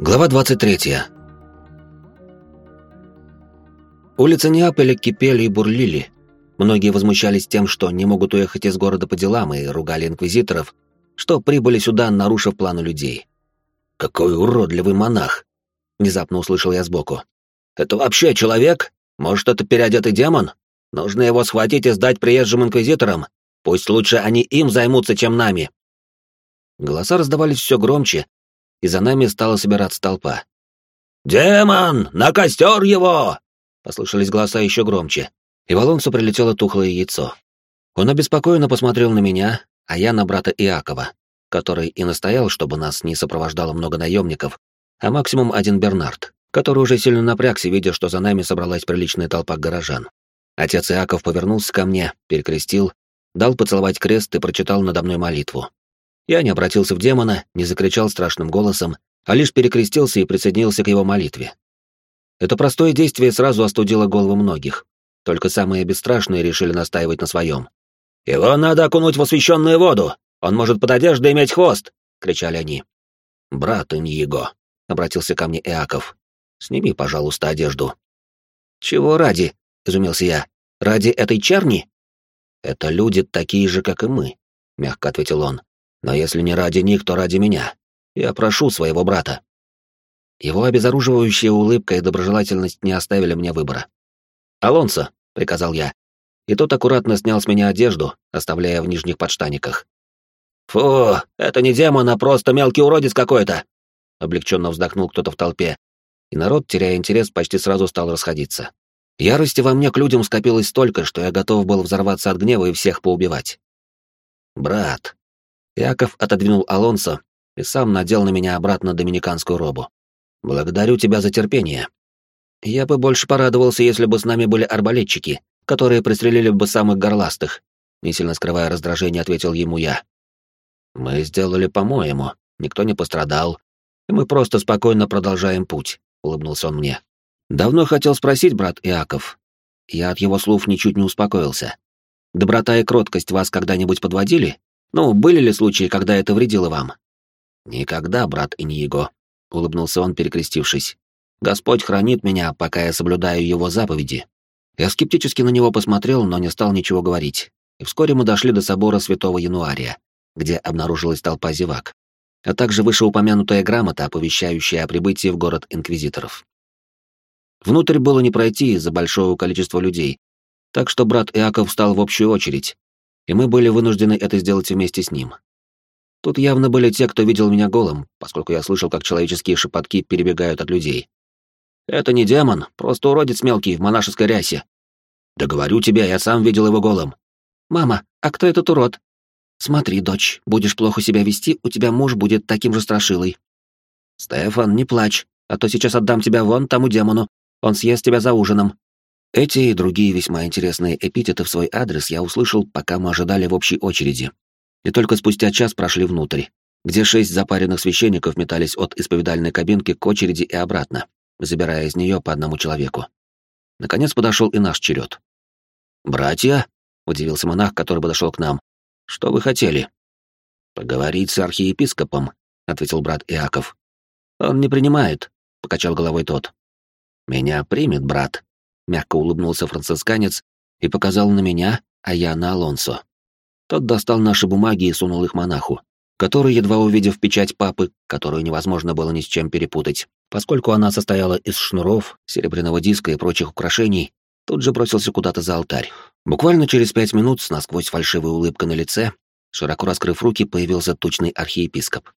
Глава 23. Улицы Неаполя кипели и бурлили. Многие возмущались тем, что не могут уехать из города по делам, и ругали инквизиторов, что прибыли сюда, нарушив планы людей. «Какой уродливый монах!» — внезапно услышал я сбоку. «Это вообще человек? Может, это переодетый демон? Нужно его схватить и сдать приезжим инквизиторам. Пусть лучше они им займутся, чем нами». Голоса раздавались все громче, и за нами стала собираться толпа. «Демон! На костер его!» Послышались голоса еще громче, и в Алонсо прилетело тухлое яйцо. Он обеспокоенно посмотрел на меня, а я на брата Иакова, который и настоял, чтобы нас не сопровождало много наемников, а максимум один Бернард, который уже сильно напрягся, видя, что за нами собралась приличная толпа горожан. Отец Иаков повернулся ко мне, перекрестил, дал поцеловать крест и прочитал надо мной молитву. Я не обратился в демона, не закричал страшным голосом, а лишь перекрестился и присоединился к его молитве. Это простое действие сразу остудило голову многих. Только самые бесстрашные решили настаивать на своем. «Его надо окунуть в освященную воду! Он может под одеждой иметь хвост!» — кричали они. «Брат Иньего», — обратился ко мне Иаков, — «сними, пожалуйста, одежду». «Чего ради?» — изумился я. «Ради этой черни?» «Это люди такие же, как и мы», — мягко ответил он. Но если не ради них, то ради меня. Я прошу своего брата». Его обезоруживающая улыбка и доброжелательность не оставили мне выбора. «Алонсо», — приказал я, и тот аккуратно снял с меня одежду, оставляя в нижних подштаниках. «Фу, это не демон, а просто мелкий уродец какой-то!» Облегченно вздохнул кто-то в толпе, и народ, теряя интерес, почти сразу стал расходиться. Ярости во мне к людям скопилось столько, что я готов был взорваться от гнева и всех поубивать. «Брат», Яков отодвинул Алонсо и сам надел на меня обратно доминиканскую робу. «Благодарю тебя за терпение. Я бы больше порадовался, если бы с нами были арбалетчики, которые пристрелили бы самых горластых», не сильно скрывая раздражение, ответил ему я. «Мы сделали по-моему, никто не пострадал, и мы просто спокойно продолжаем путь», — улыбнулся он мне. «Давно хотел спросить, брат Иаков». Я от его слов ничуть не успокоился. «Доброта и кроткость вас когда-нибудь подводили? Ну, были ли случаи, когда это вредило вам? Никогда, брат Иньего, улыбнулся он, перекрестившись. Господь хранит меня, пока я соблюдаю его заповеди. Я скептически на него посмотрел, но не стал ничего говорить. И вскоре мы дошли до собора Святого Януария, где обнаружилась толпа зевак, а также вышеупомянутая грамота, оповещающая о прибытии в город инквизиторов. Внутрь было не пройти из-за большого количества людей, так что брат Иаков встал в общую очередь, и мы были вынуждены это сделать вместе с ним. Тут явно были те, кто видел меня голым, поскольку я слышал, как человеческие шепотки перебегают от людей. «Это не демон, просто уродец мелкий в монашеской рясе». «Да говорю тебе, я сам видел его голым». «Мама, а кто этот урод?» «Смотри, дочь, будешь плохо себя вести, у тебя муж будет таким же страшилой». «Стефан, не плачь, а то сейчас отдам тебя вон тому демону, он съест тебя за ужином». Эти и другие весьма интересные эпитеты в свой адрес я услышал, пока мы ожидали в общей очереди. И только спустя час прошли внутрь, где шесть запаренных священников метались от исповедальной кабинки к очереди и обратно, забирая из нее по одному человеку. Наконец подошел и наш черед. «Братья?» — удивился монах, который подошел к нам. «Что вы хотели?» «Поговорить с архиепископом», — ответил брат Иаков. «Он не принимает», — покачал головой тот. «Меня примет, брат», Мягко улыбнулся францисканец и показал на меня, а я на Алонсо. Тот достал наши бумаги и сунул их монаху, который, едва увидев печать папы, которую невозможно было ни с чем перепутать, поскольку она состояла из шнуров, серебряного диска и прочих украшений, тут же бросился куда-то за алтарь. Буквально через пять минут с насквозь фальшивой улыбкой на лице, широко раскрыв руки, появился тучный архиепископ.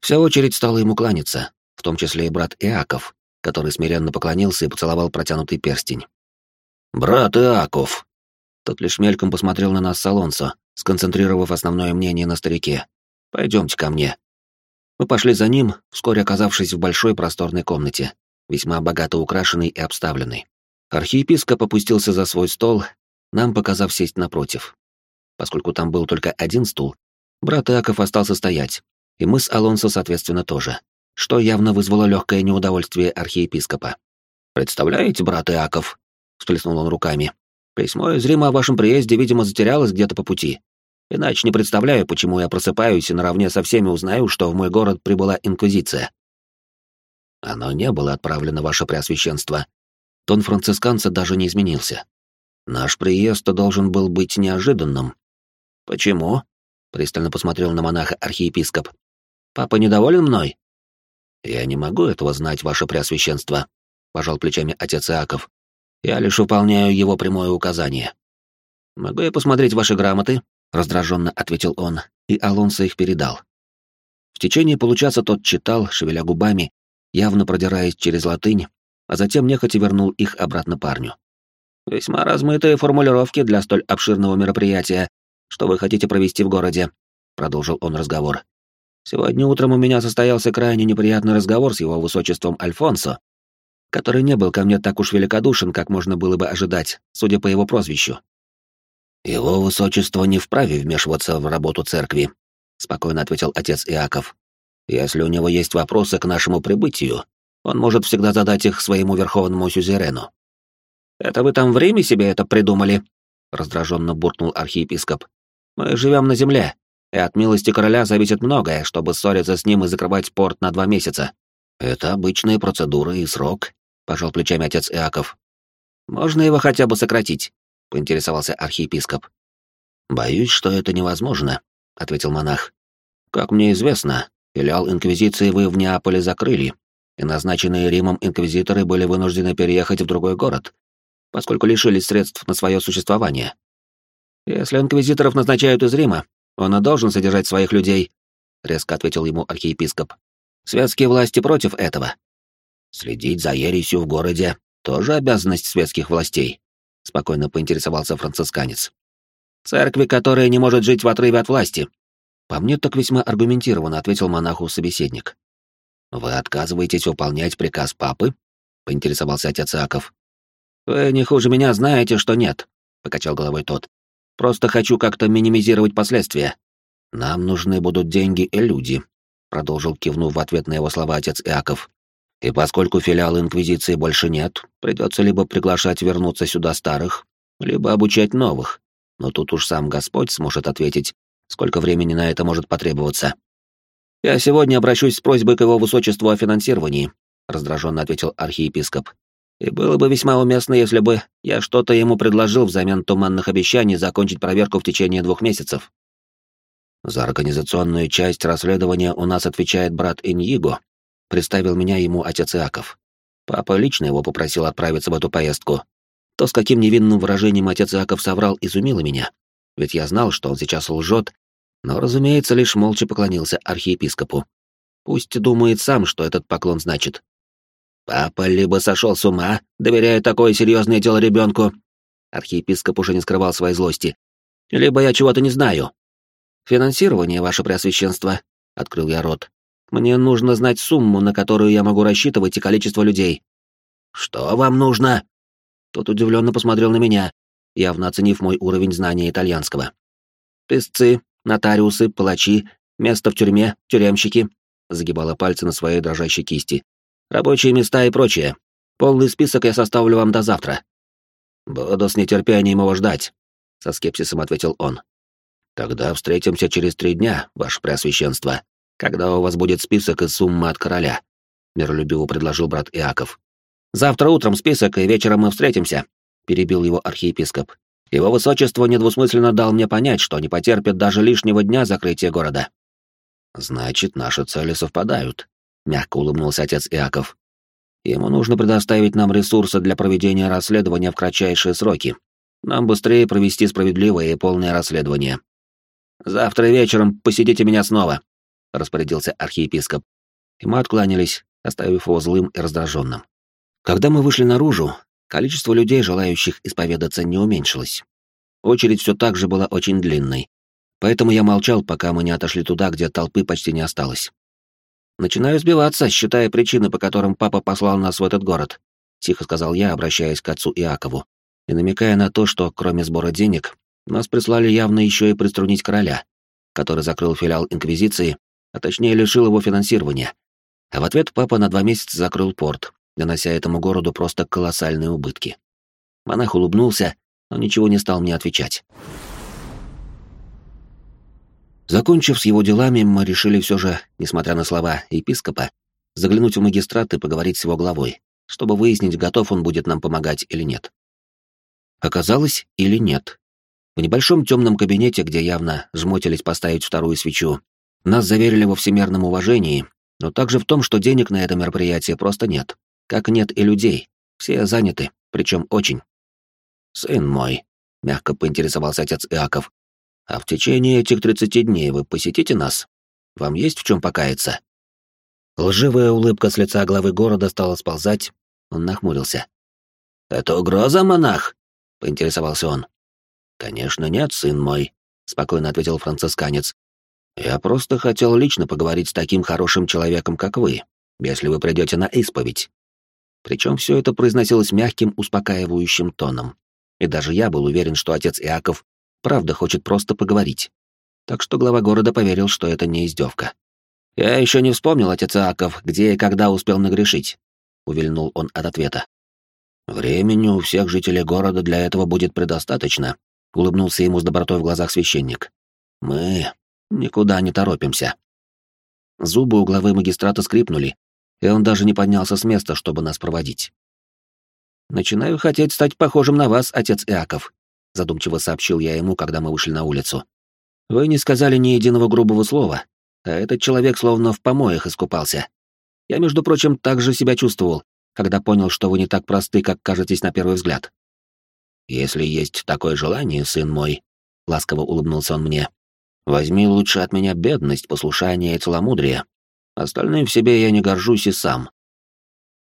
Вся очередь стала ему кланяться, в том числе и брат Иаков, который смиренно поклонился и поцеловал протянутый перстень. «Брат Иаков!» Тот лишь мельком посмотрел на нас с Алонсо, сконцентрировав основное мнение на старике. «Пойдемте ко мне». Мы пошли за ним, вскоре оказавшись в большой просторной комнате, весьма богато украшенной и обставленной. Архиепископ опустился за свой стол, нам показав сесть напротив. Поскольку там был только один стул, брат Иаков остался стоять, и мы с Алонсо, соответственно, тоже, что явно вызвало легкое неудовольствие архиепископа. «Представляете, брат Иаков, всплеснул он руками. Письмо из Рима о вашем приезде, видимо, затерялось где-то по пути. Иначе не представляю, почему я просыпаюсь и наравне со всеми узнаю, что в мой город прибыла инквизиция. Оно не было отправлено, ваше преосвященство. Тон францисканца даже не изменился. Наш приезд должен был быть неожиданным. Почему? Пристально посмотрел на монаха архиепископ. Папа недоволен мной? Я не могу этого знать, ваше преосвященство, пожал плечами отец Иаков. Я лишь выполняю его прямое указание. Могу я посмотреть ваши грамоты? раздраженно ответил он, и Алонсо их передал. В течение получаса тот читал, шевеля губами, явно продираясь через латынь, а затем нехотя вернул их обратно парню. «Весьма размытые формулировки для столь обширного мероприятия, что вы хотите провести в городе», — продолжил он разговор. «Сегодня утром у меня состоялся крайне неприятный разговор с его высочеством Альфонсо, который не был ко мне так уж великодушен, как можно было бы ожидать, судя по его прозвищу. «Его высочество не вправе вмешиваться в работу церкви», — спокойно ответил отец Иаков. «Если у него есть вопросы к нашему прибытию, он может всегда задать их своему верховному сюзерену». «Это вы там в Риме себе это придумали?» — раздраженно буркнул архиепископ. «Мы живем на земле, и от милости короля зависит многое, чтобы ссориться с ним и закрывать порт на два месяца. Это обычная процедура и срок», — пожал плечами отец Иаков. «Можно его хотя бы сократить?» — поинтересовался архиепископ. «Боюсь, что это невозможно», — ответил монах. «Как мне известно, филиал Инквизиции вы в Неаполе закрыли, и назначенные Римом инквизиторы были вынуждены переехать в другой город, поскольку лишились средств на свое существование. Если инквизиторов назначают из Рима, он и должен содержать своих людей», — резко ответил ему архиепископ. «Светские власти против этого». «Следить за ересью в городе — тоже обязанность светских властей», — спокойно поинтересовался францисканец. «Церкви, которая не может жить в отрыве от власти». «По мне так весьма аргументированно», — ответил монаху собеседник. «Вы отказываетесь выполнять приказ папы?» — поинтересовался отец Аков. «Вы не хуже меня знаете, что нет», — покачал головой тот. «Просто хочу как-то минимизировать последствия. Нам нужны будут деньги и люди», — продолжил кивнув в ответ на его слова отец Иаков. И поскольку филиала Инквизиции больше нет, придется либо приглашать вернуться сюда старых, либо обучать новых. Но тут уж сам Господь сможет ответить, сколько времени на это может потребоваться. «Я сегодня обращусь с просьбой к его высочеству о финансировании», — раздраженно ответил архиепископ. «И было бы весьма уместно, если бы я что-то ему предложил взамен туманных обещаний закончить проверку в течение двух месяцев». За организационную часть расследования у нас отвечает брат Иньиго, представил меня ему отец Иаков. Папа лично его попросил отправиться в эту поездку. То, с каким невинным выражением отец Иаков соврал, изумило меня. Ведь я знал, что он сейчас лжет, но, разумеется, лишь молча поклонился архиепископу. Пусть думает сам, что этот поклон значит. Папа либо сошел с ума, доверяя такое серьезное дело ребенку. Архиепископ уже не скрывал своей злости. Либо я чего-то не знаю. Финансирование, ваше преосвященство, открыл я рот. Мне нужно знать сумму, на которую я могу рассчитывать, и количество людей. Что вам нужно? Тот удивленно посмотрел на меня, явно оценив мой уровень знания итальянского. Песцы, нотариусы, палачи, место в тюрьме, тюремщики. Загибала пальцы на своей дрожащей кисти. Рабочие места и прочее. Полный список я составлю вам до завтра. Буду с нетерпением его ждать, со скепсисом ответил он. Тогда встретимся через три дня, ваше преосвященство когда у вас будет список и сумма от короля», — миролюбиво предложил брат Иаков. «Завтра утром список, и вечером мы встретимся», — перебил его архиепископ. «Его высочество недвусмысленно дал мне понять, что не потерпит даже лишнего дня закрытия города». «Значит, наши цели совпадают», — мягко улыбнулся отец Иаков. «Ему нужно предоставить нам ресурсы для проведения расследования в кратчайшие сроки. Нам быстрее провести справедливое и полное расследование. Завтра вечером посетите меня снова», — распорядился архиепископ. И мы откланялись, оставив его злым и раздраженным. Когда мы вышли наружу, количество людей, желающих исповедаться, не уменьшилось. Очередь все так же была очень длинной, поэтому я молчал, пока мы не отошли туда, где толпы почти не осталось. «Начинаю сбиваться, считая причины, по которым папа послал нас в этот город», — тихо сказал я, обращаясь к отцу Иакову, и намекая на то, что, кроме сбора денег, нас прислали явно еще и приструнить короля, который закрыл филиал Инквизиции а точнее лишил его финансирования. А в ответ папа на два месяца закрыл порт, нанося этому городу просто колоссальные убытки. Монах улыбнулся, но ничего не стал мне отвечать. Закончив с его делами, мы решили все же, несмотря на слова епископа, заглянуть в магистрат и поговорить с его главой, чтобы выяснить, готов он будет нам помогать или нет. Оказалось, или нет. В небольшом темном кабинете, где явно жмотились поставить вторую свечу, нас заверили во всемерном уважении, но также в том, что денег на это мероприятие просто нет. Как нет и людей. Все заняты, причем очень. «Сын мой», — мягко поинтересовался отец Иаков, «а в течение этих тридцати дней вы посетите нас? Вам есть в чем покаяться?» Лживая улыбка с лица главы города стала сползать, он нахмурился. «Это угроза, монах?» — поинтересовался он. «Конечно нет, сын мой», — спокойно ответил францисканец. «Я просто хотел лично поговорить с таким хорошим человеком, как вы, если вы придете на исповедь». Причем все это произносилось мягким, успокаивающим тоном. И даже я был уверен, что отец Иаков правда хочет просто поговорить. Так что глава города поверил, что это не издевка. «Я еще не вспомнил, отец Иаков, где и когда успел нагрешить», — увильнул он от ответа. «Времени у всех жителей города для этого будет предостаточно», — улыбнулся ему с добротой в глазах священник. «Мы никуда не торопимся». Зубы у главы магистрата скрипнули, и он даже не поднялся с места, чтобы нас проводить. «Начинаю хотеть стать похожим на вас, отец Иаков», — задумчиво сообщил я ему, когда мы вышли на улицу. «Вы не сказали ни единого грубого слова, а этот человек словно в помоях искупался. Я, между прочим, так же себя чувствовал, когда понял, что вы не так просты, как кажетесь на первый взгляд. Если есть такое желание, сын мой, ласково улыбнулся он мне, возьми лучше от меня бедность, послушание и целомудрие. Остальным в себе я не горжусь и сам.